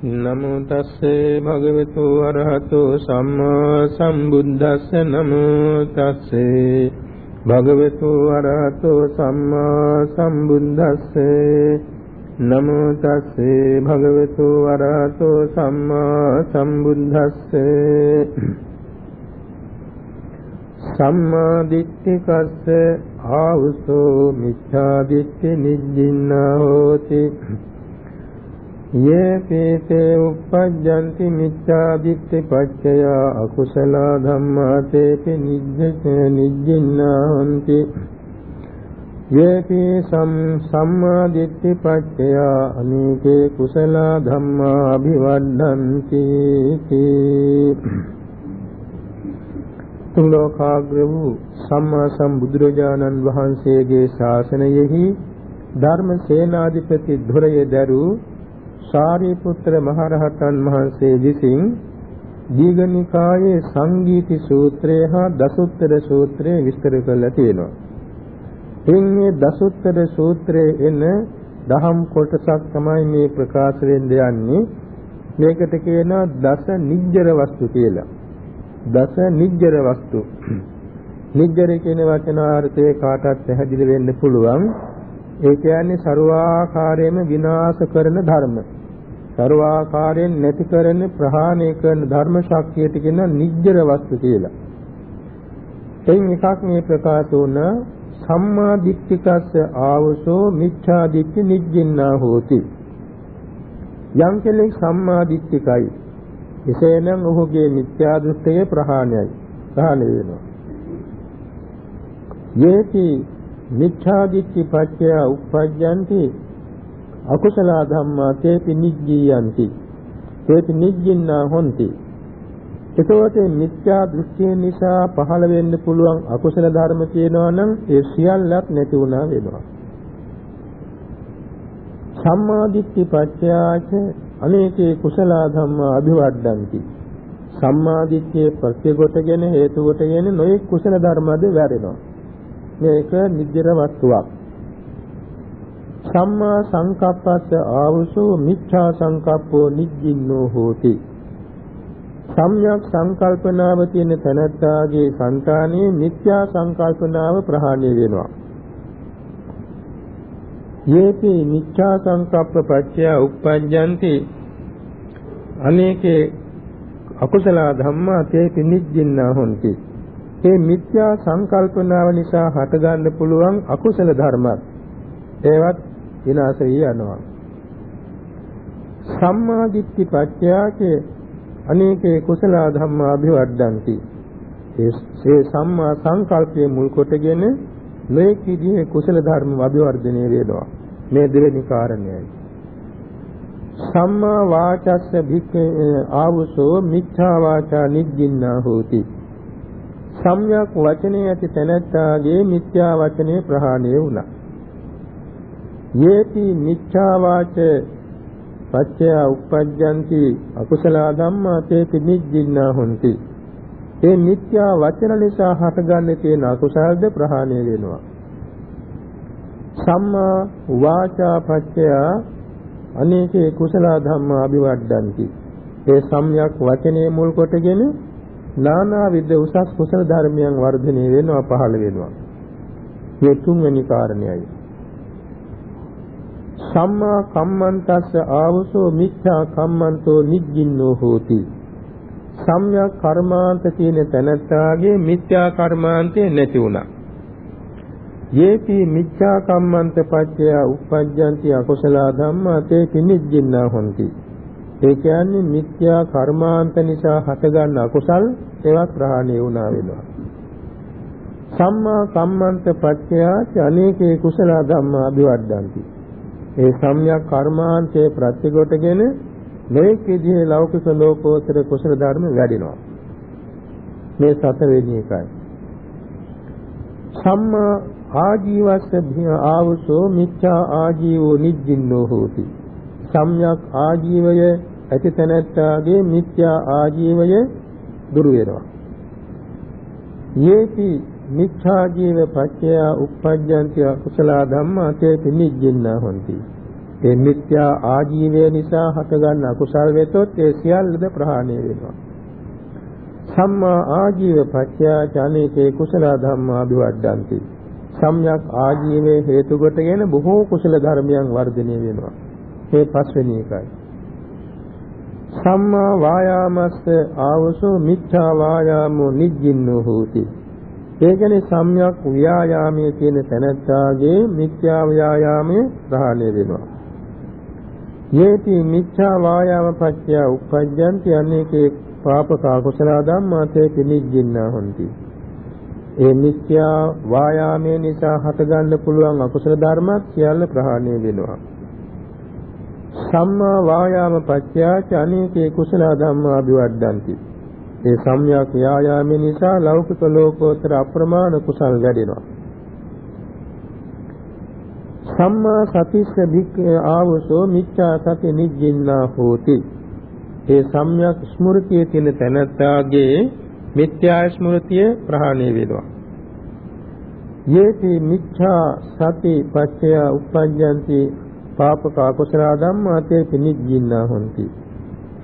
නමෝ තස්සේ භගවතු අරහතෝ සම්මා සම්බුද්දස්ස නමෝ තස්සේ භගවතු අරහතෝ සම්මා සම්බුද්දස්සේ නමෝ තස්සේ භගවතු අරහතෝ සම්මා සම්බුද්දස්සේ සම්මා දිට්ඨිකස්ස ආවසෝ මිච්ඡා දිට්ඨි නිජ්ජින්නා හෝති යේ පීතේ uppajjanti මිච්ඡාදිත්‍ති පච්චය අකුසල ධම්මා තේපි නිජ්ජේ නිජ්ජින්නාන්ති යේපි සම් සම්මාදිට්ඨි පච්චය අනේකේ කුසල ධම්මා අභිවද්දන්ති තුලෝකාග්‍ර වූ සම්මා සම්බුදුරජාණන් වහන්සේගේ ශාසනයෙහි ධර්ම සේනාධිපති ධුරය දරූ සාරිපුත්‍ර මහරහතන් වහන්සේ විසින් දීඝනිකායේ සංගීති සූත්‍රය හා දසුත්තර සූත්‍රය විස්තර කරලා තියෙනවා. එන්නේ දසුත්තර සූත්‍රයේ එන දහම් කොටසක් තමයි මේ ප්‍රකාශ වෙන්න යන්නේ. මේකට කියනවා දස නිජ්ජර වස්තු කියලා. දස නිජ්ජර වස්තු. නිජ්ජර කියන වචනාර්ථය කාටත් පැහැදිලි වෙන්න පුළුවන්. ඒ කියන්නේ ਸਰවාකාරයෙන්ම විනාශ කරන ධර්ම. ਸਰවාකාරයෙන් නැති කරන ප්‍රහාණය කරන ධර්ම ශක්තියට කියන නිජ්ජර වස්තු කියලා. එයින් එකක් මේ ප්‍රකාශ වුණ සම්මා දිට්ඨිකස්ස ආවසෝ මිච්ඡා දිට්ඨි නිජ්ජින්නා හෝති. යම් කෙනෙක් සම්මා දිට්ඨිකයි. එසේනම් ඔහුගේ මිත්‍යා දෘෂ්ටිය ප්‍රහාණයයි. ප්‍රහාණය වෙනවා. යේති මිච්ඡාදිත්‍ති පත්‍ය උප්පජ්ජಂತಿ අකුසල ධම්මා තේපි නිජ්ජීයಂತಿ තේපි නිජ්ජින්නා හොಂತಿ. එතකොට මිත්‍යා දෘෂ්ටිය නිසා පහළ වෙන්න පුළුවන් අකුසල ධර්ම තියෙනවා නම් ඒ සියල්ලත් නැති වුණා වෙනවා. සම්මාදිට්ඨි පත්‍යාච අනේකේ කුසල ධම්මා අභිවඩ්ඩಂತಿ. සම්මාදිට්ඨිය ප්‍රත්‍ය කොටගෙන හේතු කොටගෙන නොයෙක් කුසල ධර්මද වැඩෙනවා මේක නිද්දර වස්තුවක්. සම්මා සංකප්පස්ස ආවසෝ මිච්ඡා සංකප්පෝ නිජ්ජින්නෝ හෝති. සම්්‍යක් සංකල්පනාව තියෙන තැනැත්තාගේ సంతානයේ මිත්‍යා සංකල්පනාව ප්‍රහාණය වෙනවා. යේති මිච්ඡා සංකප්ප පත්‍ය උප්පජ්ජಂತಿ අනේකේ අකුසල ධම්මා තේ පිනිජ්ජින්නා හොಂತಿ මේ මිත්‍යා සංකල්පනාව නිසා හටගන්න පුළුවන් අකුසල ධර්මත් ඒවත් විනාශ වී යනවා. සම්මා දිට්ඨි පත්‍යාචේ අනේකේ කුසල ධම්මා අභිවර්ධಂತಿ. ඒ සම්මා සංකල්පයේ මුල් කොටගෙන මේක විදිහේ කුසල ධර්ම අභිවර්ධනය වෙනවා. මේ දෙවෙනි කාරණයයි. සම්මා වාචස්ස භික්ඛේ ආවසෝ මිච්ඡා වාචා නිජ්ජින්නා හෝති. සම්්‍යක් වචනේ ඇති තැනැත්තාගේ මිත්‍යා වචනේ ප්‍රහාණය වුණා. යේති මිච්ඡා වාච පච්චය උප්පජ්ජಂತಿ අකුසල ධම්මා තේති නිජ්ජින්නා හොಂತಿ. ඒ මිත්‍යා වචන නිසා හටගන්නේ තියෙන අකුසල්ද ප්‍රහාණය වෙනවා. සම්මා වාචා පච්චය අනේකේ කුසල ධම්මා අභිවඩ්ඩಂತಿ. ඒ සම්්‍යක් වචනේ මුල් කොටගෙන නානා විද උසස් කුසල ධර්මයන් වර්ධනය වෙනවා පහළ වෙනවා. මේ තුන්වෙනි කාරණයයි. සම්මා කම්මන්තස්ස ආවසෝ මිච්ඡා කම්මන්තෝ නිජ්ජින්නෝ හෝති. සම්‍යක් කර්මාන්ත කියන තැනත්තාගේ මිත්‍යා කර්මාන්තය නැති වුණා. යේති මිච්ඡා කම්මන්ත පච්චය උප්පජ්ජಂತಿ අකුසල ධම්මා තේ පිනිජ්ජින්නා හොಂತಿ ඒ කියන්නේ මිත්‍යා කර්මාන්ත නිසා හටගන්න අකුසල් ඒවත් ප්‍රහාණය වුණා වෙනවා සම්මා කම්මන්ත පච්චය අනේකේ කුසල ධම්මා අභිවර්ධಂತಿ ඒ සම්‍යක් කර්මාන්තයේ ප්‍රතිගොටගෙන මේක විදිහේ ලෞකික ලෝකෝත්තර කුසල ධර්ම වැඩිනවා. මේ සතරවෙනි එකයි. සම්මා ආජීවස්ස ආවසෝ මිච්ඡා ආජීවෝ නිජ්ජින්නෝ හෝති. සම්‍යක් ආජීවය ඇති තැනැත්තාගේ මිත්‍යා ආජීවය දුරු වෙනවා. යේති මිච්ඡා ජීව පච්චය උප්පජ්ජන්ති අකුසල ධම්මා තේති නිජ්ජින්නා හොಂತಿ ඒ මිත්‍යා ආජීවය නිසා හටගන්න අකුසල් වෙතොත් ඒ සියල්ලද ප්‍රහාණය වෙනවා. සම්මා ආජීව පත්‍ය ඥානේතේ කුසල ධම්මා අභිවර්ධಂತಿ. සම්්‍යක් ආජීවයේ හේතු කොටගෙන බොහෝ කුසල ධර්මයන් වර්ධනය වෙනවා. මේ පස්වෙනි එකයි. සම්මා වායාමස්ස ආවසෝ මිච්ඡා වායාමෝ නිජ්ජින්නෝ හෝති. ඒ කියන්නේ සම්‍යක් ව්‍යායාමයේ තියෙන තැනැත්තාගේ මිත්‍යා ව්‍යායාමයේ ප්‍රහාණය වෙනවා. යේති මිච්ඡා වායාම පත්‍ය උප්පජ්ජන්ති අනේකේ පාපක කුසල ධම්මා තේ පිනිජ්ජින්නා හොಂತಿ. ඒ මිත්‍යා වායාමයේ නිසා හටගන්න පුළුවන් අකුසල ධර්මත් සියල්ල ප්‍රහාණය වෙනවා. සම්මා වායාම පත්‍යාච අනේකේ කුසල ධම්මා අභිවර්ධಂತಿ. ඒ සම්‍යක් යායාම නිසා ලෞකික ලෝකෝත්තර අප්‍රමාණ කුසල් වැඩෙනවා. සම්මා සතිස්ස භික්ඛ ආවසෝ මිච්ඡා සති නිජ්ජින්නා හෝති. ඒ සම්‍යක් ස්මෘතියේ තියෙන තැනත්තාගේ මිත්‍යා ස්මෘතිය ප්‍රහාණය වෙනවා. යේති මිච්ඡා සති පච්චය උප්පජ්ජಂತಿ පාපක අකුසල ධම්මා තේ පිනිජ්ජින්නා හොಂತಿ.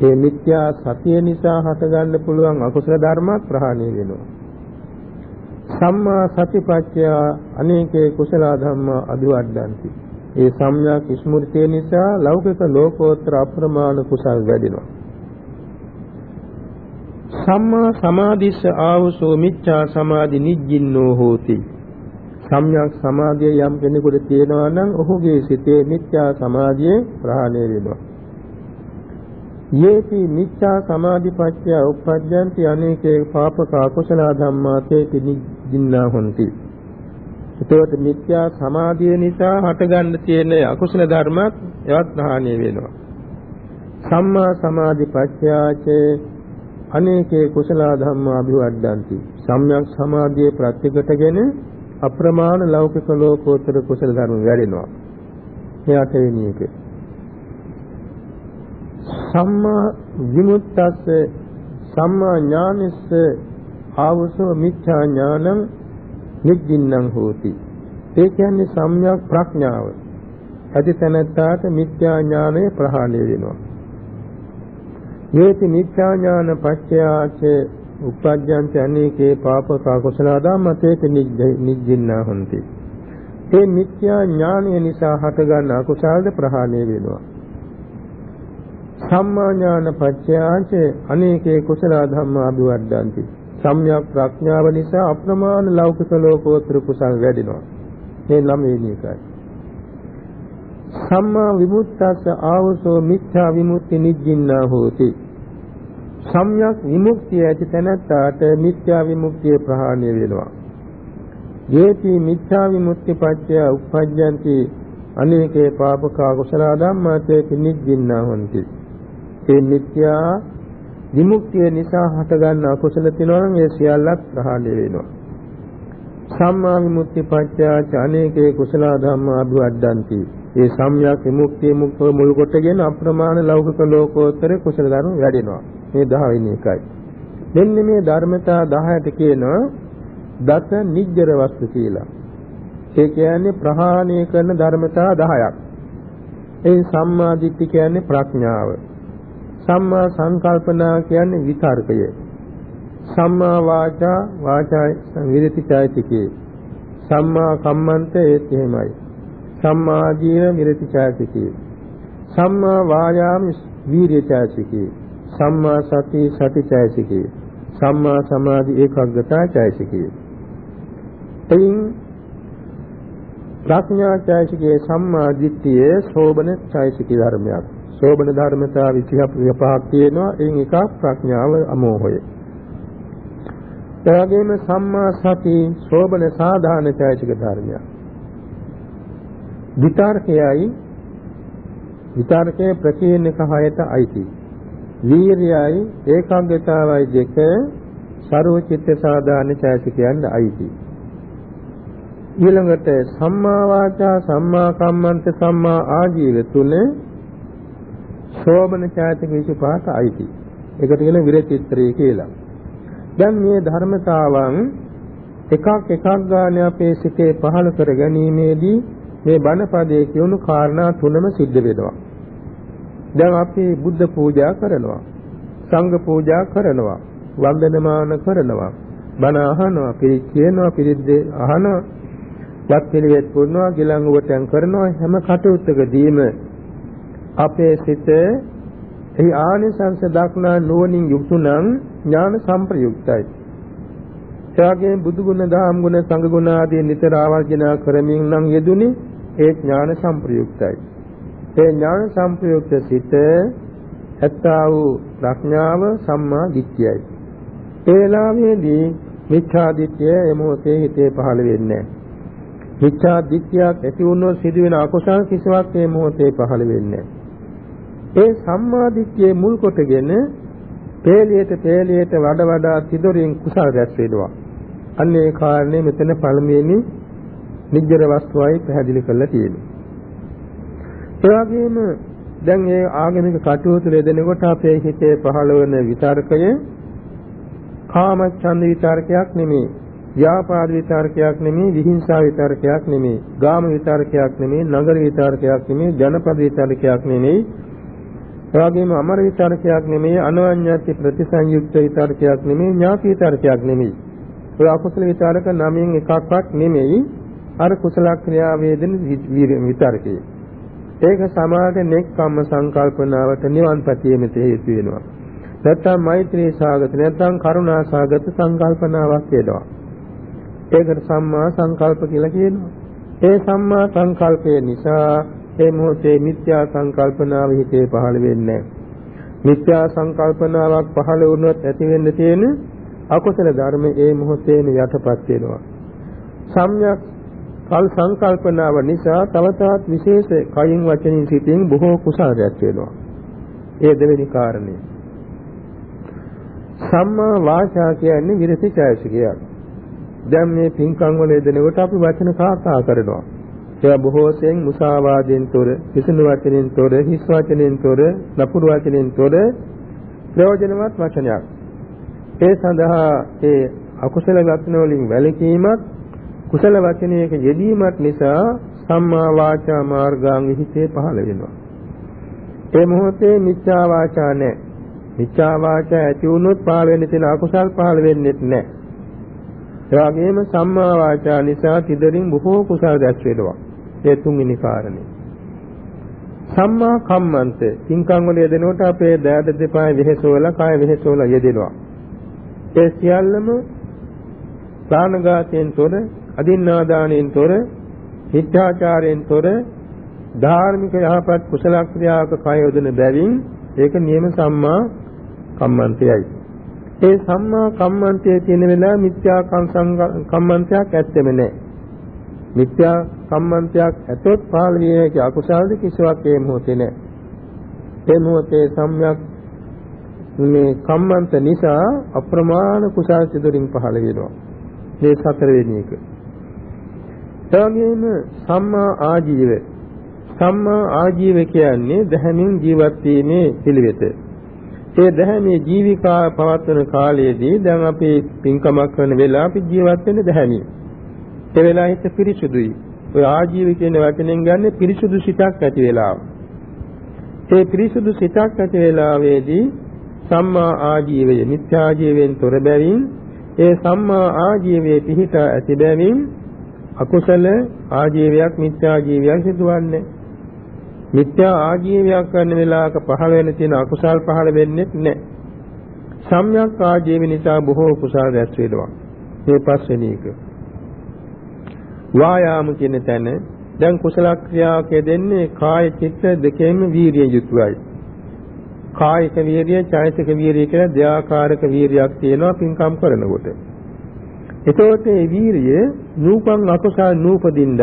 ඒ මිත්‍යා සතිය නිසා හටගන්න පුළුවන් අකුසල ධර්මත් ප්‍රහාණය වෙනවා. සම්මා සතිපත්‍ය අනේකේ කුසල ධම්මා අදුවඩ්ඩಂತಿ. ඒ සම්‍යක් ස්මෘතිය නිසා ලෞකික ලෝකෝත්තර අප්‍රමාණ කුසල් වැඩෙනවා. සම්මා සමාධිස්ස ආවසෝ මිච්ඡා සමාධි නිජ්ජින්නෝ හෝති. සම්්‍යක් සමාධිය යම් කෙනෙකුට තියෙනවා නම් ඔහුගේ සිතේ මිත්‍යා සමාධිය ප්‍රහාණය වෙනවා. යේති මිච්ඡා සමාධිපත්‍ය උප්පජ්ජන්ති අනේකේ පාපක අකුසල ධම්මා තේති නිජින්නා හොಂತಿ. ඒතකොට මිත්‍යා සමාධිය නිසා හටගන්න තියෙන අකුසල ධර්මත් එවත් ප්‍රහාණය වෙනවා. සම්මා සමාධිපත්‍යාචේ අනේකේ කුසල ධම්මා අභිවර්ධಂತಿ. සම්්‍යක් සමාධියේ ප්‍රත්‍යකටගෙන අප්‍රමාණ ලෞකික ලෝකෝත්තර කුසල ධර්ම වැඩෙනවා. එයාට වෙන්නේ ඒක. සම්මා විමුක්තස්ස සම්මා ඥානස්ස ආවසෝ මිච්ඡා ඥානං නිජ්ජින්නම් හෝති. ඒ කියන්නේ සම්‍යක් ප්‍රඥාව. ඇති තැනැත්තාට මිත්‍යා ඥානය ප්‍රහාණය වෙනවා. යේති මිත්‍යා ඥාන පච්චයාච උපජ්ජන්ති අනේකේ පාපක කුසල ධම්මතේක නිජ්ජින්නා හොಂತಿ. ඒ මිත්‍යා ඥානය නිසා හටගන්න අකුසල්ද ප්‍රහාණය වෙනවා. සම්මා ඥාන පත්‍යාච අනේකේ කුසල ධම්මා අභිවර්ධಂತಿ. සම්‍යක් ප්‍රඥාව නිසා අප්‍රමාණ ලෞකික ලෝකෝත්තර කුසල් වැඩෙනවා. මේ ළමෙනි එකයි. සම්මා විමුක්තස්ස ආවසෝ මිත්‍යා විමුක්ති නිජ්ජින්නා හෝති. සම්්‍යක් විමුක්තිය ඇති තැනැත්තාට මිත්‍යා විමුක්තිය ප්‍රහාණය වෙනවා. යේති මිත්‍යා විමුක්ති පත්‍ය උපජ්ජන්ති අනේකේ පාපකා කුසල ධම්මා තේ නිජ්ජින්නා හොಂತಿ. ඒ මිත්‍යා විමුක්තිය නිසා හටගන්න අකුසල තිනවන මේ සියල්ලත් ප්‍රහාණය වෙනවා. සම්මා විමුක්ති පත්‍යා චානේකේ කුසල ධම්මා අභිවද්දන්ති. ඒ සම්්‍යක් විමුක්තිය මුල් කොටගෙන අප්‍රමාණ ලෞකික ලෝකෝත්තර කුසල ධර්ම වැඩෙනවා. මේ 10 වෙනි එකයි. මෙන්න මේ ධර්මතා 10ට කියනවා දස නිජ්ජර වස්තු කියලා. ඒ කියන්නේ ප්‍රහාණය කරන ධර්මතා 10ක්. ඒ සම්මා දිට්ඨි කියන්නේ ප්‍රඥාව. සම්මා සංකල්පනා කියන්නේ විතර්කය. සම්මා වාචා වාචා විරති චෛතිකේ. සම්මා කම්මන්ත ඒත් එහෙමයි. සම්මා ජීව විරති චෛතිකේ. සම්මා වායාම වීර්ය චෛතිකේ. සම්මා සති සති චෛතිකේ. සම්මා සමාධි ඒකාග්‍රතා චෛතිකේ. එයින් ප්‍රඥා චෛතිකේ සම්මා දිට්ඨියේ සෝබන චෛතික ධර්මයක්. සෝබන ධර්මතා 25ක් තියෙනවා. එයින් එකක් ප්‍රඥාව අමෝහය. එවැගේම සම්මා සති සෝබන සාධාන චෛතසික ධර්මයක්. විතර්කයයි විතර්කයේ ප්‍රකීර්ණක හයට අයිති. වීර්යයයි ඒකාග්‍රතාවයි දෙක ਸਰවචිත්ත සාධාන චෛතසිකයන් අයිති. ඊළඟට සම්මා වාචා සම්මා කම්මන්ත සම්මා ආජීව තුනේ සෝබන ඡායතක 25ට අයිති. ඒකට කියන විරචිත්‍රය කියලා. දැන් මේ ධර්මතාවන් එකක් එකක් ගානේ අපේ සිතේ පහළ කර ගැනීමේදී මේ බණ පදයේ කියුණු කාරණා තුනම සිද්ධ වෙනවා. දැන් අපි බුද්ධ පූජා කරනවා. සංඝ පූජා කරනවා. වන්දනමාන කරනවා. බණ අහනවා, පිරිත් කියනවා, පිරිත් අහනවා. වත් පිළිවෙත් පුරනවා, ගිලංගුවටන් කරනවා හැම කටයුත්තකදීම අපේ සිත එහි ආනිසංස දක්නා නුවණින් යුක්තු නම් ඥාන සම්ප්‍රයුක්තයි. එවාගේ බුදු ගුණ, දහම් ගුණ, සංඝ ගුණ ආදී නිතර ආවර්ජනා කරමින් නම් යෙදුනේ ඒ ඥාන සම්ප්‍රයුක්තයි. ඒ ඥාන සම්ප්‍රයුක්ත සිත ඇත්තා වූ ප්‍රඥාව සම්මා දිට්ඨියයි. ඒ වෙලාවේදී මිච්ඡා දිට්ඨිය එමෝතේ හිතේ පහළ වෙන්නේ නැහැ. මිච්ඡා දිට්ඨියක් ඇති වුණොත් සිදුවෙන අකුසල කිසිවක් මේ මොහොතේ පහළ වෙන්නේ ඒ සම්මා දිට්ඨියේ මුල් කොටගෙන පේලියට පේලියට වඩ වඩා තිදොරින් කුසල රැස් වෙනවා. අන්න ඒ කාරණේ මෙතන පළමුවෙනි නිජ්ජර වස්තුවයි පැහැදිලි කරලා තියෙනවා. ඒ වගේම දැන් මේ ආගමික කටයුතු ලෙදෙනකොට අපේ හිතේ පහළ වෙන විතර්කය කාමච්ඡන්ද විතර්කයක් නෙමෙයි. ව්‍යාපාද විතර්කයක් නෙමෙයි, විහිංසා විතර්කයක් නෙමෙයි, ගාම විතර්කයක් නෙමෙයි, නගර විතර්කයක් නෙමෙයි, ජනපද විතර්කයක් නෙමෙයි. එවාගෙම අමර විතර්කයක් නෙමෙයි, අනවඤ්ඤාති ප්‍රතිසංයුක්ත විතර්කයක් නෙමෙයි, ඥාති විතර්කයක් නෙමෙයි. ඔය අකුසල විතර්ක නමෙන් එකක්වත් නෙමෙයි. අර කුසල ක්‍රියා වේදන විතර්කය. ඒක සමාද නෙක්කම්ම සංකල්පනාවට නිවන් පැතීමට හේතු වෙනවා. නැත්නම් මෛත්‍රී සාගත නැත්නම් කරුණා සාගත සංකල්පනාවක් වෙනවා. ඒකට සම්මා සංකල්ප කියලා කියනවා. ඒ සම්මා සංකල්පය නිසා ඒ මොහොතේ මිත්‍යා සංකල්පනාව හිතේ පහළ වෙන්නේ මිත්‍යා සංකල්පනාවක් පහළ වුණොත් ඇති වෙන්න තියෙන අකුසල ධර්ම ඒ මොහොතේම යටපත් වෙනවා. සම්‍යක් කල් සංකල්පනාව නිසා තව තවත් විශේෂ කයින් වචනින් සිතින් බොහෝ කුසල රැස් වෙනවා. ඒ දෙවෙනි කාරණේ. සම්මා වාචා කියන්නේ විරති ඡායසිකයක්. දැන් මේ පින්කම් වල යෙදෙනකොට අපි වචන කතා කරනවා. ඒවා බොහෝ සෙයින් මුසාවාදයෙන් තොර, කිසිදු වචනෙන් තොර, හිස් වචනෙන් තොර, නපුරු වචනෙන් තොර ප්‍රයෝජනවත් වචනයක්. ඒ සඳහා ඒ අකුසල වචන වලින් වැළකීමත් කුසල වචනයක යෙදීමත් නිසා සම්මා වාචා මාර්ගාංග හිතේ පහළ වෙනවා. ඒ මොහොතේ මිච්ඡා වාචා නැහැ. මිච්ඡා වාචා ඇති වුණොත් පහළ වෙන්න තියෙන අකුසල් පහළ වෙන්නේ නැහැ. ඒ වගේම සම්මා වාචා නිසා තිදරින් බොහෝ කුසල දැස් වෙනවා. ඒ තුන්වෙනි කාරණේ. සම්මා කම්මන්ත කිංකම් වල යෙදෙනකොට අපේ දෑද දෙපාය වෙහෙසවල කාය වෙහෙසවල යෙදෙනවා. ඒ සියල්ලම ප්‍රාණඝාතයෙන් තොර, අදින්නාදානයෙන් තොර, හිත්‍යාචාරයෙන් තොර ධාර්මික යහපත් කුසල ක්‍රියාවක කය යොදන බැවින් ඒක නියම සම්මා කම්මන්තයයි. ඒ සම්මා කම්මන්තයේ තියෙන වෙලාව මිත්‍යා කම්මන්තයක් ඇත්තෙම නැහැ. මිත්‍යා කම්මන්තයක් ඇතොත් පහළ විය හැකි අකුසල්ද කිසිවක් ඒ මොහොතේ නැහැ. ඒ මොහොතේ සම්‍යක් මේ කම්මන්ත නිසා අප්‍රමාණ කුසල් සිදුරින් පහළ වෙනවා. මේ සතරවෙනි එක. එවැගේම සම්මා ආජීව සම්මා ආජීව කියන්නේ දහමින් ජීවත් වීමේ පිළිවෙත. ඒ දැහැමේ ජීවිකා පවත්වන කාලයේදී දැන් අපි පින්කමක් කරන වෙලාව අපි ජීවත් වෙන්නේ දැහැමින්. ඒ වෙලාව හිත පිරිසුදුයි. ඔය ආජීව කියන වචනෙන් ගන්න පිරිසුදු සිතක් ඇති වෙලාව. ඒ පිරිසුදු සිතක් ඇති වෙලාවේදී සම්මා ආජීවය මිත්‍යා ජීවයෙන් තොර බැවින් ඒ සම්මා ආජීවයේ පිහිට ඇති බැවින් අකුසල ආජීවයක් මිත්‍යා ජීවයක් සිදුවන්නේ මිත්‍යා ආජීවයක් කරන වෙලාවක පහළ වෙන තියෙන අකුසල් පහළ වෙන්නේ නැහැ. සම්‍යක් ආජීව නිසා බොහෝ කුසල් රැස් වෙනවා. මේ පස්වෙනි එක. වායාම කියන තැන දැන් කුසල ක්‍රියාවක දෙන්නේ කාය චිත්ත දෙකෙන්ම වීරිය යුතුයයි. කායික වීරිය, චෛතසික වීරිය කියලා දෙආකාරක වීරියක් තියෙනවා පින්කම් කරනකොට. එතකොට මේ වීරිය නූපන් අකුසල් නූපදින්නත්,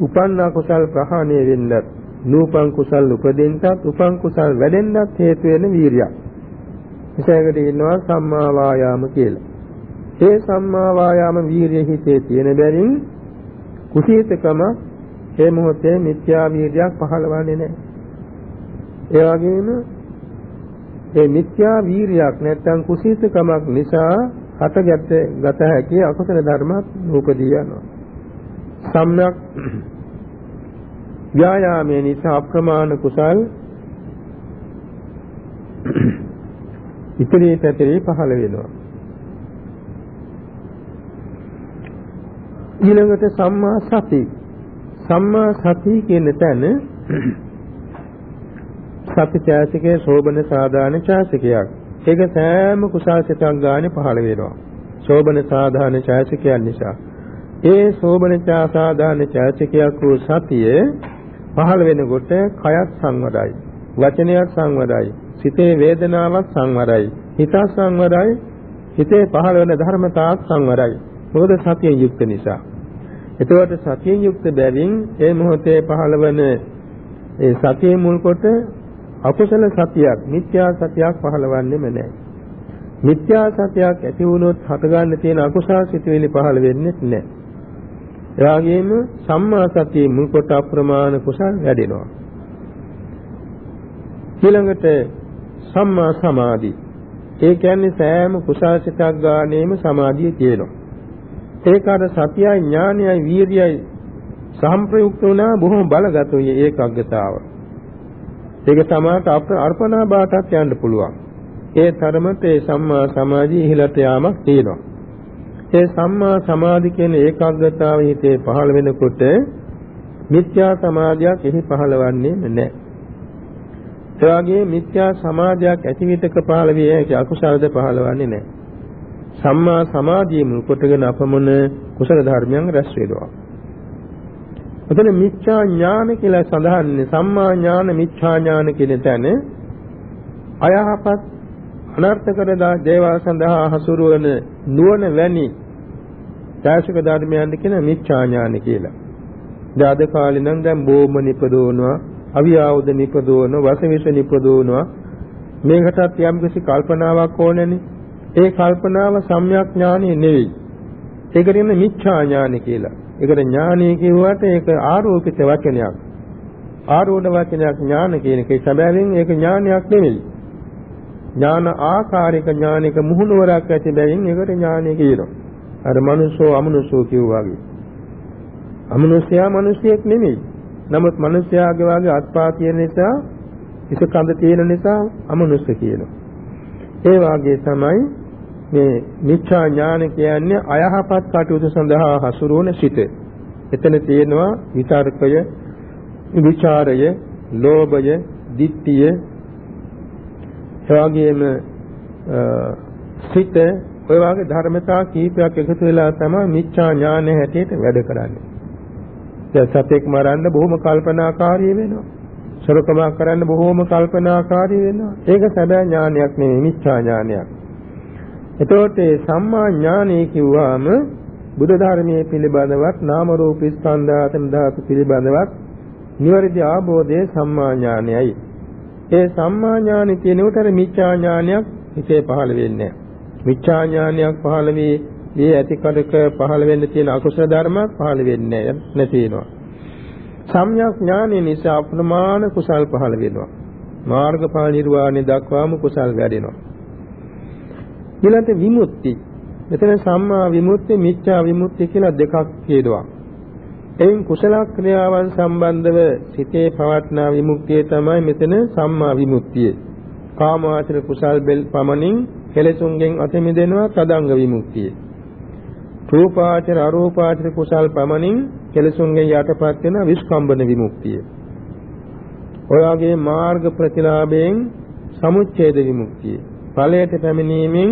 උපන්න අකුසල් ප්‍රහාණය වෙන්නත් නූපං කුසල් උපදින්නත් උපං කුසල් වැඩෙන්නත් හේතු වෙන වීරියක්. එසේකට ඉන්නවා සම්මා වායාම කියලා. ඒ සම්මා වායාම වීරිය හිතේ තියෙන බැවින් කුසීතකම ඒ මොහොතේ මිත්‍යා වීර්යයක් පහළවන්නේ නැහැ. ඒ වගේම ඒ මිත්‍යා වීරියක් නැත්නම් කුසීතකමක් නිසා හටගත් ගත හැකි අකුසල ධර්මත් නූපදී යනවා. සම්‍යක් ව්‍යායාමයේ නිසා අප්‍රමාණ කුසල් ඉතිරි පැතිරි පහළ වෙනවා. ඊළඟට සම්මා සති සම්මා සති කියන තැන සති ඡාසිකයේ සෝබන සාධාන ඡාසිකයක්. ඒක සෑම කුසල් සිතක් ගානේ පහළ වෙනවා. සෝබන සාධාන ඡාසිකයන් නිසා. ඒ සෝබන සාධාන ඡාසිකයක් වූ සතිය පහළ වෙනකොට කයත් සංවරයි. වචනයත් සංවරයි. සිතේ වේදනාවක් සංවරයි. හිත සංවරයි. හිතේ පහළ වෙන ධර්මතාවක් සංවරයි. මොකද සතියෙන් යුක්ත නිසා. එතකොට සතියෙන් යුක්ත බැවින් ඒ මොහොතේ පහළවන ඒ සතියේ මුල් කොට අකුසල සතියක් මිත්‍යා සතියක් පහළවන්නේම නැහැ. මිත්‍යා සතියක් ඇති වුණොත් හටගන්න තියෙන අකුසල සිතුවිලි පහළ වෙන්නේ නැහැ. ඒ වගේම සම්මා සතියේ මුල් කොට අප්‍රමාණ කුසල් වැඩෙනවා. ඊළඟට සම්මා සමාධි. ඒ කියන්නේ සෑම කුසල සිතක් ගානේම සමාධිය තියෙනවා. ඒක අර සතියයි ඥානයයි වීර්යයයි සම්ප්‍රයුක්ත වුණා බොහොම බලගතෝයි ඒකග්ගතාව. ඒක සමාත අර්පණා බාටත් යන්න පුළුවන්. ඒ තරමට ඒ සම්මා සමාධිය ඉහළට යාමක් තියෙනවා. ඒ සම්මා සමාධි කියන ඒකාග්‍රතාව හිතේ පහළ වෙනකොට මිත්‍යා සමාධියක් එහි පහළවන්නේ නැහැ. ඒ වගේ මිත්‍යා සමාධියක් ඇති විටක පහළ විය හැකි අකුසලද පහළවන්නේ නැහැ. සම්මා සමාධිය මුල් කොටගෙන අපමණ කුසල ධර්මයන් රැස් වෙනවා. එතන මිච්ඡා ඥාන කියලා සඳහන් සම්මා ඥාන මිච්ඡා ඥාන කියන තැන අයහපත් අනර්ථකර දේවල් සඳහා හසුරුවන නුවණ වැනි දාශක ධර්මයන් කියන මිච්ඡා ඥාන කියලා. දාද කාලේ නම් දැන් බෝම නිපදවනවා, අවියාවුද නිපදවනවා, වසවිස නිපදවනවා. මේකටත් යම්කිසි කල්පනාවක් ඕනනේ. ඒ කල්පනාව සම්‍යක් ඥානෙ නෙවෙයි. ඒකට කියන්නේ මිච්ඡා ඥානෙ කියලා. ඒකට ඥානෙ කියුවට ඒක ආරෝපිත වචනයක්. ආරෝණ වචනයක් ඥාන කියන එකේ සැබෑවෙන් ඒක ඥානයක් නෙවෙයි. ඥාන ආකාරික ඥානික මුහුණුවරක් ඇති බැවින් ඒකට ඥානය කියනවා. අර මනුස්සෝ අමනුස්සෝ කියුවා වගේ. අමනුෂ්‍යයා මිනිසියෙක් නෙමෙයි. නමුත් මිනිස්යාගේ වාගේ අත්පා තියෙන නිසා ඉස කඳ තියෙන නිසා අමනුෂ්‍ය කියනවා. ඒ වාගේ තමයි මේ මිච්ඡා ඥාන කියන්නේ අයහපත් කටයුතු සඳහා හසුරුවන සිත. එතන තියෙනවා විතර්කය, විචාරය, ලෝභය, ditthිය, එවාගෙම සිත ඔය වගේ ධර්මතා කීපයක් එකතු වෙලා තමයි මිච්ඡා ඥාන හැටියට වැඩ කරන්නේ. දැන් සතෙක් මරන්න බොහොම කල්පනාකාරී වෙනවා. සොරකමක් කරන්න බොහොම කල්පනාකාරී වෙනවා. ඒක සැබෑ ඥානයක් නෙමෙයි මිච්ඡා ඥානයක්. එතකොට සම්මා ඥානය කිව්වම බුදු ධර්මයේ පිළිබඳවත් නාම රූප ස්කන්ධාතන ධාතු පිළිබඳවත් නිවැරදි ආબોධය සම්මා ඥානයයි. ඒ සම්මා ඥානෙ කියනකොට මිච්ඡා ඥානයක් හිතේ පහළ වෙන්නේ මිච්ඡා ඥානයක් පහළ වී මේ ඇති කඩක පහළ වෙන්න තියෙන අකුසල ධර්මයක් පහළ වෙන්නේ නැතිනවා. සම්‍යක් ඥානය නිසා අප්‍රමාණ කුසල් පහළ වෙනවා. මාර්ගඵල නිර්වාණය දක්වාම කුසල් වැඩෙනවා. ඊළඟට විමුක්ති. මෙතන සම්මා විමුක්ති, මිච්ඡා විමුක්ති කියලා දෙකක් කියනවා. එයින් කුසල ක්‍රියාවන් සම්බන්ධව සිතේ පවත්නා විමුක්තිය තමයි මෙතන සම්මා විමුක්තිය. කාමාචර කුසල් බෙල් පමණින් කෙලෙසුන්ගෙන් අත මිදෙනවා තදංග විමුක්තිය. රූපාචර අරූපාචර කුසල් පමණින් කෙලසුන්ගෙන් යටපත් වෙන විස්කම්බන විමුක්තිය. ඔය වගේ මාර්ග ප්‍රතිලාභයෙන් සමුච්ඡේද විමුක්තිය. ඵලයට පැමිණීමෙන්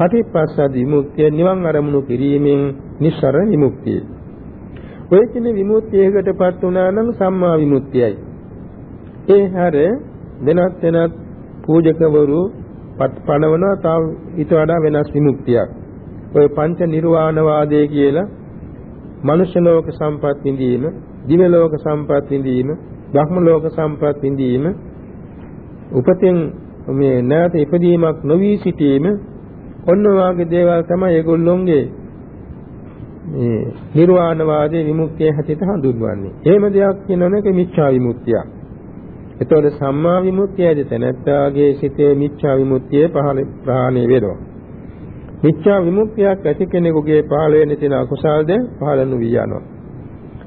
පටිපස්සද විමුක්තිය නිවන් අරමුණු කිරීමෙන් නිස්සර විමුක්තිය. ඔය කියන විමුක්තියකටපත් වුණා නම් සම්මා විමුක්තියයි. ඒ හැර වෙනත් වෙනත් පූජකවරු පණවනවා තව ඊට වඩා වෙනස් විමුක්තියක්. ඔය පංච නිර්වාණ වාදයේ කියලා මනුෂ්‍ය ලෝක සම්පත් විඳීම, දිව්‍ය ලෝක සම්පත් විඳීම, බ්‍රහ්ම ලෝක සම්පත් විඳීම, උපතෙන් මේ නැවත ඉපදීමක් නොවි සිටීම ඔන්න වාගේ දේවල් තමයි ඒගොල්ලොන්ගේ මේ නිර්වාණ වාදයේ විමුක්තිය හැටියට හඳුන්වන්නේ. එහෙම දෙයක් කියනවනේ ඒක මිච්ඡා විමුක්තියක්. එතකොට සම්මා විමුක්තියද තැනැත්තාගේ සිතේ මිච්ඡා විමුක්තිය පහළ ප්‍රහාණය වෙනවා. මිච්ඡා විමුක්තියක් ඇති කෙනෙකුගේ පහළ වෙන තියෙන අකුසල්ද පහළ නොවි යනවා.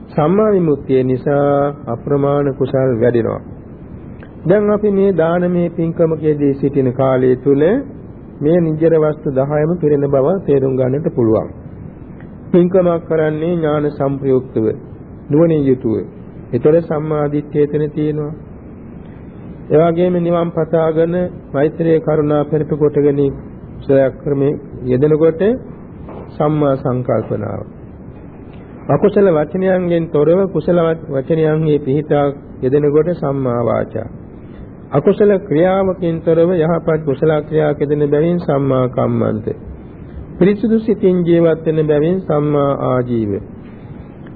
සම්මා විමුක්තිය නිසා අප්‍රමාණ කුසල් වැඩෙනවා. දැන් අපි මේ දානමය පින්කමකදී සිටින කාලය තුල මේ නිජර වස්තු 10ම පිරෙන බව තේරුම් ගන්නට පුළුවන්. පින්කමක් කරන්නේ ඥාන සම්ප්‍රයුක්තව නුවණින් යුතුව. ඒතර සම්මාදිට්ඨිය එතන තියෙනවා. ඒ වගේම නිවන් පතාගෙන මෛත්‍රී කරුණා පෙරට කොටගෙන සයක් ක්‍රමේ යෙදෙනකොට සම්මා සංකල්පනාව. අකුසල වචනයන්ගෙන් තොරව කුසල වචනයන්හි පිහිටා යෙදෙනකොට සම්මා වාචා. අකුසල ක්‍රියාවකින් තොරව යහපත් කුසල ක්‍රියාවක් යෙදෙන බැවින් සම්මා කම්මන්ත. පිරිසුදු සිතින් ජීවත් වෙන බැවින් සම්මා ආජීව.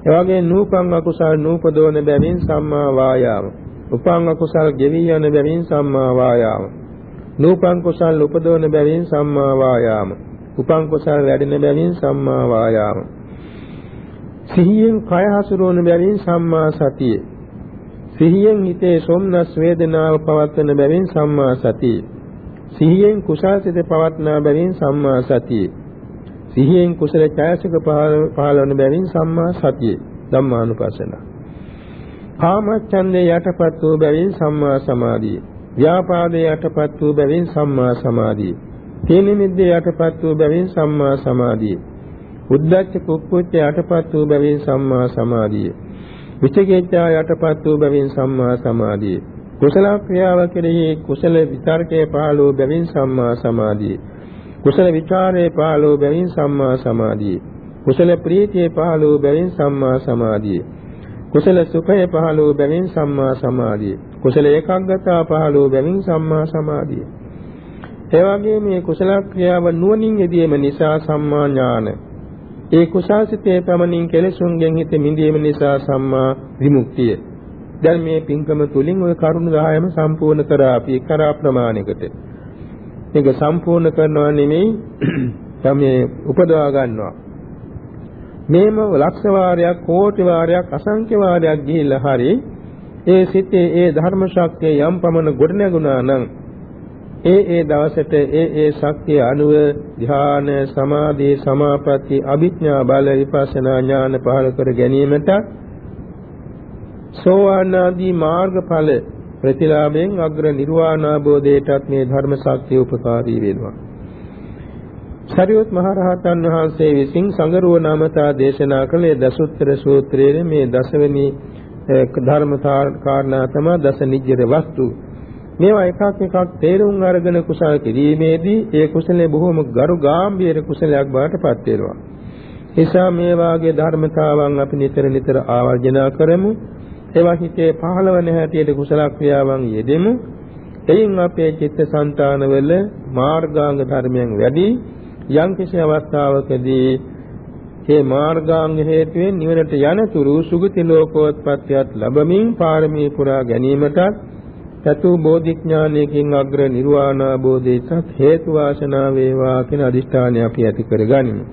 එවාගේ නූපං අකුසල් නූපදෝන බැවින් සම්මා වායාම. උපං අකුසල් ගෙවි යන බැවින් සම්මා වායාම. නූපං කුසල් උපදවන බැවින් සම්මා වායාම. උපං කුසල් වැඩෙන බැවින් සම්මා වායාම. සිහියෙන් කය හසුරවන බැවින් සම්මා සතිය. සිහියෙන් හිතේ සොම්නස් වේදනාව පවත්වන බැවින් සම්මා සතිය. සිහියෙන් කුසල්සිත පවත්නා බැවින් සම්මා සතිය. සිහියෙන් කුසල ඡායසික පහළවන බැවින් සම්මා සතිය. ධම්මානුපස්සන. කාමච්ඡන්දේ යටපත් වූ බැවින් සම්මා සමාධිය. ව්‍යාපාදේ යටපත් වූ බැවින් සම්මා සමාධිය. තීන මිද්දේ යටපත් වූ බැවින් සම්මා සමාධිය. උද්දච්ච කුක්කුච්ච යටපත් වූ බැවින් සම්මා සමාධිය. විචිකිච්ඡා යටපත් වූ බැවින් සම්මා සමාධිය. කුසල ක්‍රියාව කෙරෙහි කුසල විචාරකේ පහළ වූ බැවින් සම්මා සමාධිය. කුසල විචාරේ පහළ වූ බැවින් සම්මා සමාධිය. කුසල ප්‍රීතියේ පහළ වූ බැවින් සම්මා සමාධිය. කුසල සුඛය පහළ වූ බැවින් සම්මා සමාධිය. කුසල ඒකාග්‍රතාව පහළ වූ බැවින් සම්මා සමාධිය. ඒ වගේම මේ කුසල ක්‍රියාව නුවණින් යෙදීම නිසා සම්මා ඥාන. ඒ කුසාසිතේ පමණින් කෙලෙසුන්ගෙන් හිත මිදීම නිසා සම්මා විමුක්තිය. දැන් මේ පින්කම තුලින් ওই කරුණු 10ම සම්පූර්ණ කරා අපි කරා ප්‍රමාණයකට. මේක සම්පූර්ණ කරනවා නෙමෙයි තමයි උපදවා ගන්නවා. මේම ලක්ෂ වාරයක් කෝටි වාරයක් අසංඛ්‍ය වාරයක් ගිහිල්ලා හරි ඒ සිතේ ඒ ධර්ම ශක්තිය යම් පමණ ගොඩනැගුණා නම් ඒ ඒ දවසට ඒ ඒ ශක්තිය අනුව ධ්‍යාන සමාධි සමාපatti අභිඥා බල විපස්සනා ඥාන පහළ කර ගැනීමට සෝවාන් ආදී මාර්ගඵල ප්‍රතිලාභයෙන් අග්‍ර නිර්වාණ අවබෝධයටත් මේ ධර්ම ශක්තිය උපකාරී වෙනවා සරියොත් මහ රහතන් වහන්සේ විසින් සංගරුව නාමතා දේශනා කළේ දසුත්තර සූත්‍රයේ මේ දසවෙනි ධර්ම කාරණා තමයි දස නිජ්ජර වස්තු. මේවා එකක් එකක් තේරුම් අරගෙන කුසල කිරීමේදී ඒ කුසලයේ බොහොම ගරු ගාම්භීර කුසලයක් බවට පත් වෙනවා. නිසා මේ වාගේ ධර්මතාවන් අපි නිතර නිතර ආවර්ජනා කරමු. ඒවා හිතේ පහළවන හැටියට කුසල ක්‍රියාවන් යෙදෙමු. එයින් අපේ චිත්තසංතානවල මාර්ගාංග ධර්මයන් වැඩි යම් කිසි අවස්ථාවකදී මේ මාර්ගාංග හේතුවෙන් නිවනට යනතුරු සුගති ලෝකෝත්පත්තියත් ලැබමින් පාරමී පුරා ගැනීමටත් චතු බෝධිඥානයකින් අග්‍ර නිර්වාණ බෝධිසත් හේතු වාසනා වේවා කියන අදිෂ්ඨානය අපි ඇති කරගනිමු.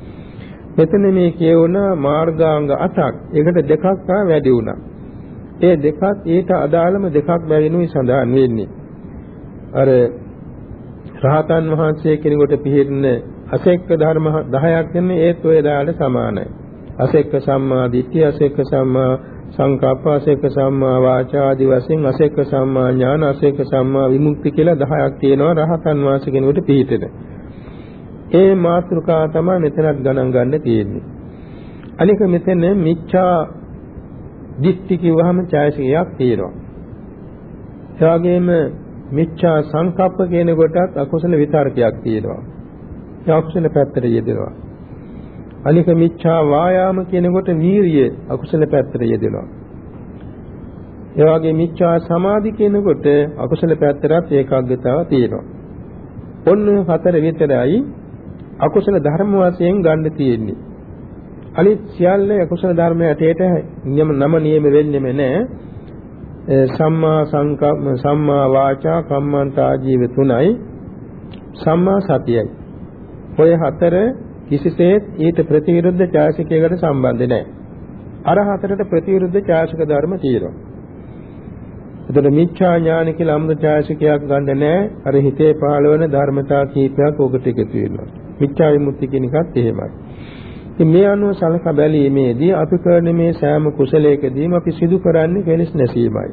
මෙතන මේ කියවන මාර්ගාංග අටක් ඒකට දෙකක් වැඩි වුණා. ඒ දෙකත් ඊට අදාළම දෙකක් බැවිනුයි සඳහන් වෙන්නේ. අර රහතන් වහන්සේ කෙනෙකුට පිළිහෙන්න අසෙක්ක ධර්ම 10ක් දෙන්නේ ඒත් ඔය දාලට සමානයි. අසෙක්ක සම්මා දිට්ඨිය, අසෙක්ක සම්මා සංකප්ප, අසෙක්ක සම්මා වාචා ආදී වශයෙන් අසෙක්ක සම්මා ඥාන, අසෙක්ක සම්මා විමුක්ති කියලා 10ක් තියෙනවා රහතන් වහන්සේ කෙනෙකුට පිළිහිටෙන. ඒ මාත්‍රිකා තමයි මෙතනත් ගණන් ගන්න තියෙන්නේ. අනික මෙතන මිච්ඡා දිට්ඨි කිව්වහම ඡායසිකයක් තියෙනවා. ඒ වගේම මිච්ඡා සංකප්ප කියන කොටත් අකුසල විතර්කයක් තියෙනවා. අකුසල පැත්තට යෙදෙනවා. අනික මිච්ඡා වායාම කියනකොට වීරිය අකුසල පැත්තට යෙදෙනවා. ඒ වගේ මිච්ඡා සමාධි කියනකොට අකුසල පැත්තට ඒකාග්‍රතාව තියෙනවා. ඔන්න හතර විතරයි අකුසල ධර්ම වශයෙන් ගන්න තියෙන්නේ. අනිත් සියල්ල අකුසල ධර්ම ඇටේට නියම නම නියම වෙන්නේම නැහැ. සම්මා සංකම්ම සම්මා වාචා කම්මන්තා ජීව තුනයි සම්මා සතියයි ඔය හතර කිසිසේත් ඊට ප්‍රතිවිරුද්ධ ඡායසිකයකට සම්බන්ධ නැහැ. අර හතරට ප්‍රතිවිරුද්ධ ඡායසික ධර්ම තියෙනවා. එතකොට මිච්ඡා ඥාන කියලා අමුතු ඡායසිකයක් ගන්න නැහැ. අර හිතේ පහළවන ධර්මතා කීපයක් ඔකට එකතු වෙනවා. මිච්ඡා විමුක්ති කියන එකත් එහෙමයි. ඉතින් මේ අනුව සලකා බැලීමේදී අපි කරන මේ සෑම කුසලයකදීම අපි සිදු කරන්නේ කෙලෙස් නැසීමයි.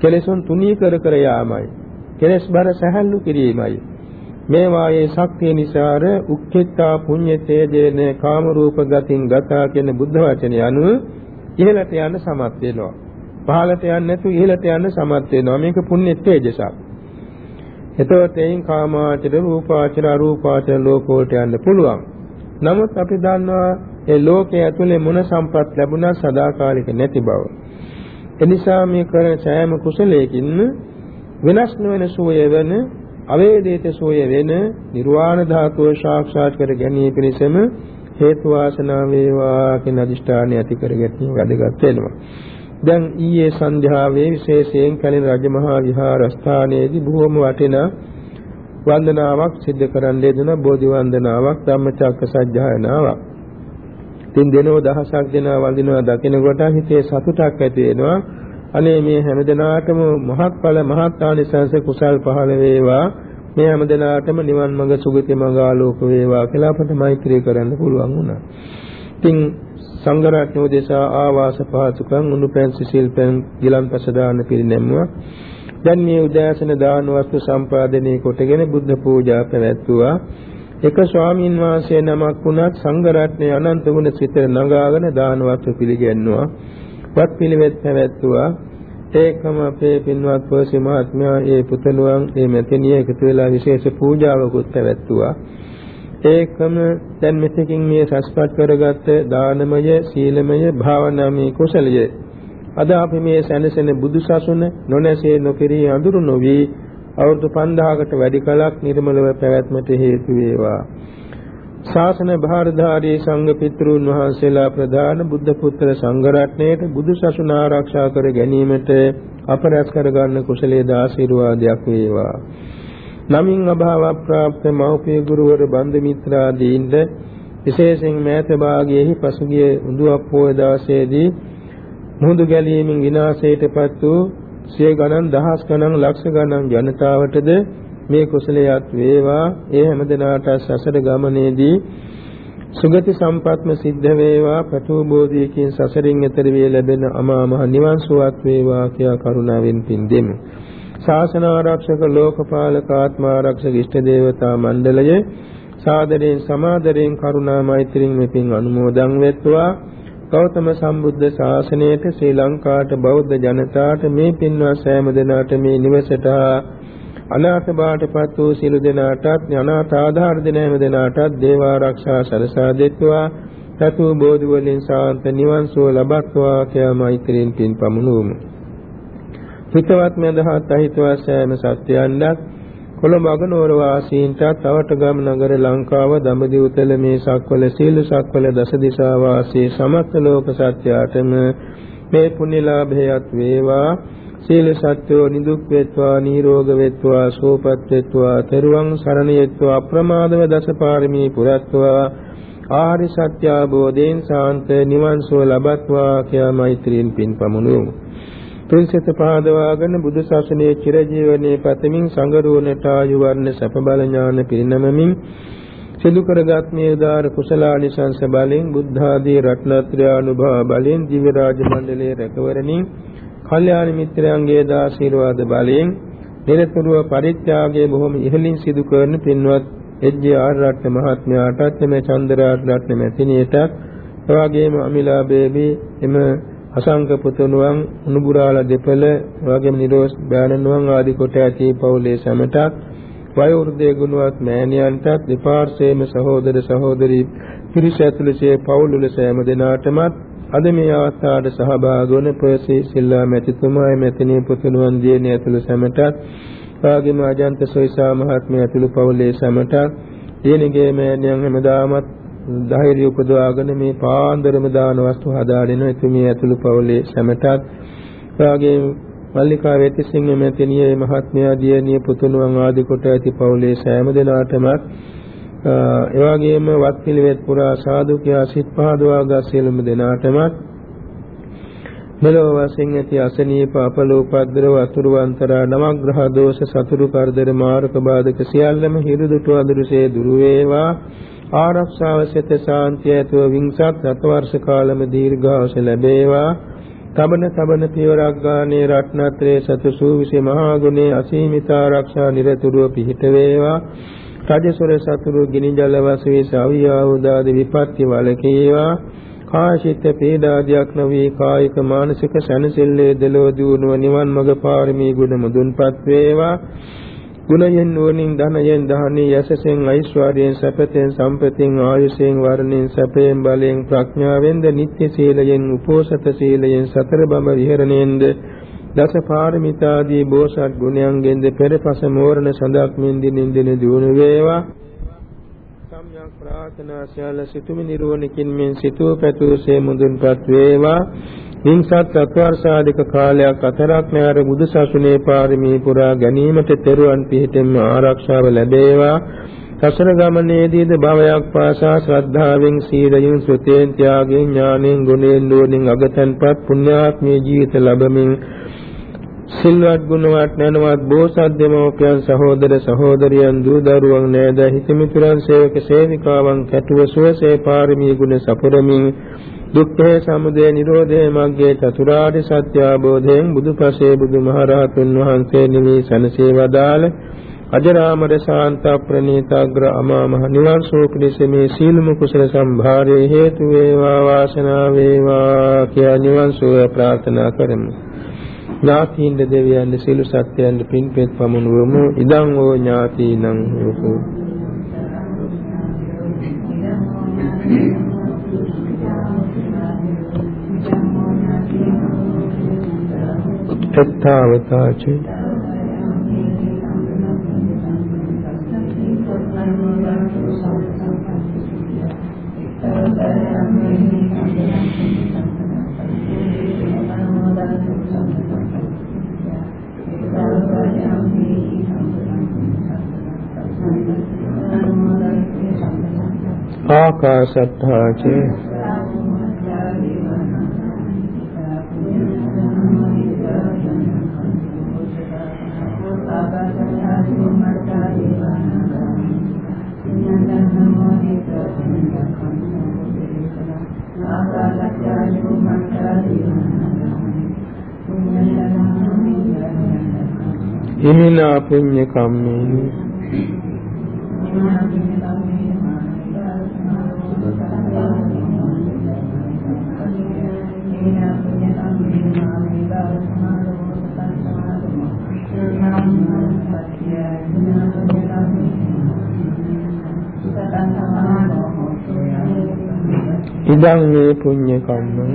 කෙලෙසුන් තුනී කර කර යාමයි. කෙලෙස් බර සැහැල්ලු කිරීමයි. මේ වායේ ශක්තිය නිසාර උක්ඛිතා පුඤ්ඤතේ දේන කාම රූප ගතින් ගතා කියන බුද්ධ වචනේ අනුව ඉහළට යන්න සමත් වෙනවා. පහළට යන්නේ නැතු ඉහළට යන්න සමත් වෙනවා. මේක පුණ්‍ය තේජසක්. එතකොට එයින් කාමාචර රූපාචර අරූපාචර ලෝකෝට යන්න පුළුවන්. නමුත් අපි දන්නවා ඒ ලෝකයේ ඇතුලේ මොන සම්පත් ලැබුණා සදාකාලික නැති බව. එනිසා මේ කරන සෑම කුසලයකින් වෙනස් නොවන සෝය වෙන අවේදිත සෝය වෙන නිර්වාණ ධාතුව සාක්ෂාත් කර ගැනීම පිණිසම හේතු වාසනා වේවා කියන අදිෂ්ඨානය ඇති කර ගැනීම වැදගත් වෙනවා. දැන් ඊයේ සන්ධ්‍යාවේ විශේෂයෙන් කලින් රජමහා විහාරස්ථානයේදී බොහොම වටිනා වන්දනාවක් සිද්ධ කරන්න ලැබුණ බෝධි වන්දනාවක් ධම්මචක්ක සජ්ජායනාවක්. තින් දෙනෝ දහසක් දෙනා වඳිනවා දකිනකොට හිතේ සතුටක් ඇති වෙනවා. අනේ මේ හැමදෙනාටම මහත්ඵල මහත්ානිසංස කුසල් පහළ වේවා. මේ හැමදෙනාටම නිවන් මඟ සුගති මඟ ආලෝක වේවා කියලා අපට මෛත්‍රී කරන්න පුළුවන් වුණා. ඉතින් සංඝ රත්නය උදෙසා ආවාස පහසුකම් උණුපැන් සිසිල් පැන් ගිලන්පස දාන පිරිනැමුවා. දැන් මේ උදෑසන දාන වස්තු සම්පාදනය කොටගෙන බුද්ධ පූජා පැවැත්වුවා. එක ස්වාමින් වහන්සේ නමක් වුණත් සංඝ රත්නයේ අනන්ත ගුණ සිත නගාගෙන දාන වස්තු පිළිගැන්නුවා. වත් පිළිවෙත් පැවැත්වුවා. ඒකම අපේ පින්වත් පොසි මහත්මයා ඒ පුතණුවන් ඒ මෙතනිය එකතු වෙලා විශේෂ පූජාවකුත් පැවැත්වුවා. ඒකම දැන් මෙතකින් මේ රසපත් කරගත්ත දානමය සීලමය භාවනාමය කුසලය අද අපි මේ සැනසෙන බුදුසසුන නොනැසී නොපිරී අඳුරු නොවි අවුරුදු 5000කට වැඩි කලක් නිර්මලව පැවැත්මට හේතු වේවා. ශාසන භාරධාරී සංඝ පිතෘන් වහන්සේලා ප්‍රදාන බුද්ධ පුත්‍ර සංඝ රත්නයේට බුදුසසුන ආරක්ෂා කර ගැනීමට අපරස් කර ගන්න කුසලයේ දාශිර්වාදයක් වේවා. නමින් අභාව ප්‍රාප්ත මෞපිය ගුරුවර බන්දු මිත්‍රාදීන්ද විශේෂයෙන් මෑත භාගයේහි පසුගිය උඳුවක් පොය දවසේදී මුහුදු ගැලීමෙන් විනාශයටපත් වූ සිය ගණන් දහස් ගණන් ලක්ෂ ගණන් ජනතාවටද මේ කුසලයක් වේවා. ඒ හැමදෙනාට සසර ගමනේදී සුගති සම්පත්ම සිද්ධ වේවා. පඨෝ බෝධියකින් සසරින් එතර වේ ලැබෙන අමා මහ නිවන් සුවත් වේවා කියා කරුණාවෙන් පින් දෙමු. ශාසන ආරක්ෂක ලෝකපාලක ආත්මාරක්ෂක ඉෂ්ට දේවතා මණ්ඩලය සාදරයෙන් සමාදරයෙන් කරුණා මෛත්‍රියෙන් මෙපින් අනුමෝදන් වෙත්වා. ගෞතම සම්බුද්ධ ශාසනයට ශ්‍රී ලංකාවට බෞද්ධ ජනතාවට මේ පින්වත් සෑම දෙනාට මේ නිවසට අනාථ බාටපත් වූ සියලු දෙනාටත් අනාථ ආධාර දෙන හැම දෙනාටත් දේව ආරක්ෂා සලසා දෙත්වා සතු බෝධි වලින් සාන්ත නිවන් සුව ලබත්වා කියා මෛත්‍රියෙන් පින් පමුණුවමු. හිතවත් මෙදහත් අහිතවත් සෑම සත්‍යයන්වත් කොළඹ අගනුවර වාසීන්ට තවටගම් නගර ලංකාව දඹදිව තල මේ සක්වල සීල සක්වල දස දිසා වාසී සමස්ත ලෝක සත්‍යයටම මේ පුණ්‍යලාභයත් වේවා සීල සත්‍යෝ නිදුක් වෙත්වා නිරෝග වෙත්වා සෝපත් වෙත්වා තෙරුවන් සරණ යෙත්වා අප්‍රමාදව දසපාරමී පුරත්වා. ආරි සත්‍ය අවබෝධයෙන් සාන්ත නිවන් සුව ලබත්වා කියා මෛත්‍රියෙන් පින් පමුණුවමු තුන්සිත පාදවාගෙන බුදු සසුනේ චිරජීවනයේ පතමින් සංගරුවනට ආයු වර්ණ සප බල ඥාන පිරිනමමින් සිදු කරගත් මේ උදාර කුසලානිසංස බලෙන් බුද්ධ ආදී රත්නත්‍රය අනුභව බලෙන් දිව්‍ය රාජ මණ්ඩලයේ රැකවරණින් කල්යාණ මිත්‍රයන්ගේ දාශිර්වාද බලයෙන් නිරතුරුව පරිත්‍යාගයේ බොහොම ඉහළින් සිදු කරන පින්වත් එජ්ජේ ආර් රත්න මහත්මයාටත් මේ චන්ද්‍රාර් රත්න මැතිණියටත් එවාගේම අමිලාබේබී එම අසංක පුතුණුවන් උණුබුරාලා දෙපළ එවාගේම නිරෝස් බෑනනුවන් ආදී කොට ඇති පවුලේ සැමටත් වයෝවෘද්ධ ගුණවත් මෑණියන්ටත් දෙපාර්ශ්වයේම සහෝදර සහෝදරී පිරිස ඇතුළේ පවුල් වල සෑම දෙනාටමත් අද මේ අවස්ථාවට සහභාගී වන ප්‍රසී සිල්ලා මැතිතුමා මැතිණිය පුතුණුවන් දියණිය ඇතුළු සැමටත් වාගේම අජන්ත සොයිසා මහත්මිය ඇතුළු පවුලේ සැමටත් දියණියගේ මෑණියන් හැමදාමත් ධෛර්ය උපදවාගෙන මේ පාන්දරම දාන වස්තු හදාගෙන එතුමිය ඇතුළු පවුලේ සැමටත් වාගේ මල්ලිකා වේතිසිංහ මැතිණියේ මහත්මයා දියණිය පුතුණුවන් ආදී කොට ඇති පවුලේ සෑම දෙනාටම ඒ වගේම වත් පිළිවෙත් පුරා සාදු කියා සිත් පහදවාගත් සියලුම දෙනාටම මෙලොව වශයෙන් ඇති අසනීප අපලෝපද්දර වතුරු අන්තරා නවග්‍රහ දෝෂ සතුරු කරදර මාරක බාධක සියල්ලම හිරු දුටු අදුරුසේ දුරු වේවා. ආරක්ෂාව සිත ශාන්තිය ඇතුව විංසත් රත වර්ෂ කාලම දීර්ඝාස ලැබේවා. තබන තබන පියවරක් ගානේ රත්නත්‍රයේ සතු සූවිසි මහා ගුණේ අසීමිත ආරක්ෂා නිරතුරුව පිහිට වේවා. රජසොර සතුරු ගිනි ජල වශයෙන් සාවියා උදාද විපත්ති වලකේවා කාශිත පීඩාදියක් නොවේ කායික මානසික සැනසෙල්ලේ දලෝ දිනුව නිවන් මඟ පාරමී ගුණ මුදුන්පත් වේවා. ගුණයෙන් නුවණින් ධනයෙන් දහණී යසසෙන් ඓශ්වර්යයෙන් සැපතෙන් සම්පතෙන් ආයුෂයෙන් වර්ණයෙන් සැපයෙන් බලයෙන් ප්‍රඥාවෙන්ද නිත්‍ය සීලයෙන් උපෝසත සීලයෙන් සතර බඹ විහරණයෙන්ද දස පාරමිතාදී බෝසත් ගුණයන්ගෙන්ද පෙරපස මෝරණ සඳක් මෙන් දිනින් දින දිනු වේවා. සම්්‍යක් ප්‍රාර්ථනා සියල්ල සිතුමි නිරෝණකින් මෙන් සිතූ පැතුසේ මුදුන්පත් වේවා. හිංසත් අත්වර්ෂාධික කාලයක් අතරක් නැර බුදු සසුනේ පාරමී පුරා ගැනීමට තෙරුවන් පිහිටෙන් ආරක්ෂාව ලැබේවා. සසර ගමනේදීද භවයක් පාසා ශ්‍රද්ධාවෙන් සීලයෙන් සුතේන් ත්‍යාගයෙන් ඥානෙන් ගුණෙන් නුවණින් අගතන්පත් පුණ්‍යාත්මී ජීවිත ලැබමින් සිල්වත් ගුණවත් නැනවත් බෝසත් දෙමෝපියන් සහෝදර සහෝදරියන් දූ දරුවන් නෑද හිතමිතුරන් සේවක සේවිකාවන් කැටුව සුවසේ පාරමී ගුණ සපුරමින් දුක්ඛේ සමුදය නිරෝධේ මග්ගේ චතුරාර්ය සත්‍ය අවබෝධයෙන් බුදුපසේ බුදුමහරහතුන් වහන්සේ නිවි සනසේ වදාළ අජරාමර ශාන්ත ප්‍රණීතග්‍ර අමා මහ නිවන් සෝ පිණිස මේ සීලමු කුසල සම්භාරයේ හේතු වේවා වාසනාව වේවා කියා නිවන් සෝය ප්‍රාර්ථනා කරමු. ඥාතීන්ද දෙවියන්ද සියලු සත්‍යයන්ද පින්පෙත් පමුණුවමු. ඉදං ඕ ඥාතීනං හෝතු. තත්තාවතාචේ ආකාශත්තා චේ. හිමිනා පුඤ්ඤ කම්මේන ඉදං මේ පුඤ්ඤ කම්මං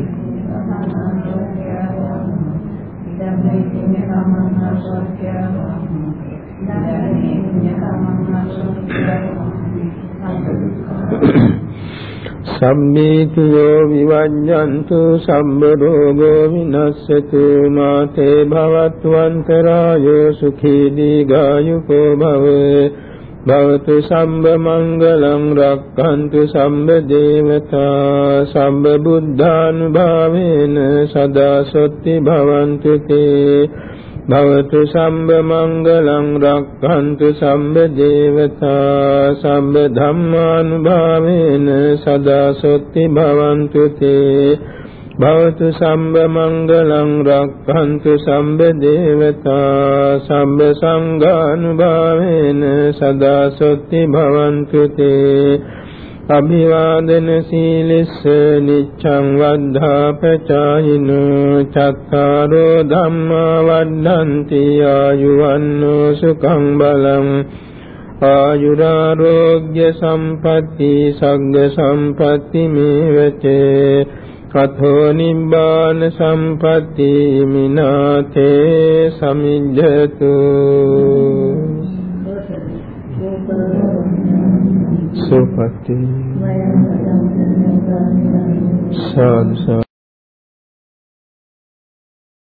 සම්මේතියෝ විවඤ්ඤන්තු සම්බ රෝගෝ විනස්සතු මාතේ භවත්වන්තරායෝ සුඛී දීඝායුකෝ භවේ. භවතු සම්බ මංගලං රක්ඛන්තු සම්බ දේවතා. සම්බ බුද්ධානුභාවේන සදා සොත්ති භවන්තු තේ භවතු සම්බ මංගලං රක්ඛන්තු සම්බ දේවතා සම්බ ධම්මානුභාවේන සදා සොත්ති භවන්තු තේ භවතු සම්බ මංගලං රක්ඛන්තු සම්බ දේවතා සම්බ සංඝානුභාවේන සදා සොත්ති භවන්තු තේ අභිවාදන සීලිස්ස නිච්ඡං වද්ධා පචායිනෝ චත්තාරෝ ධම්මා වද්ධන්ති ආයුවන්නෝ සුඛං බලං ආයුරාෝග්‍ය සම්පatti සග්ග සම්පatti මේවචේ කතෝ නිබ්බාන සම්පatti මිනාතේ සමිජ්ජතු සුපatti සාදු.